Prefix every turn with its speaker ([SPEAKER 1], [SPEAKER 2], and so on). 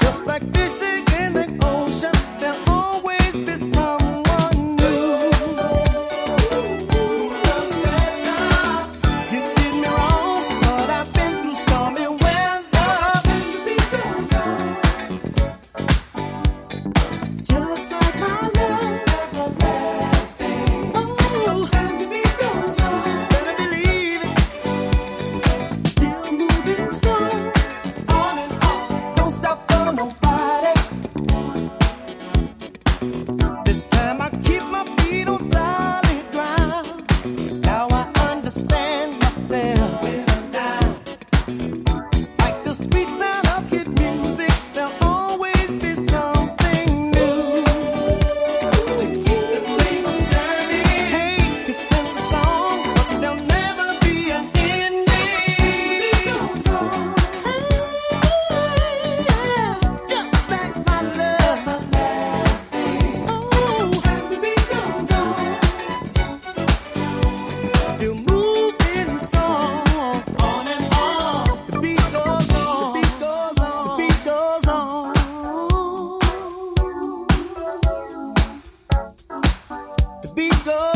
[SPEAKER 1] Just like fishing. Oh,